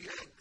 إِلَيْكَ